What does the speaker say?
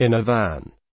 in a van.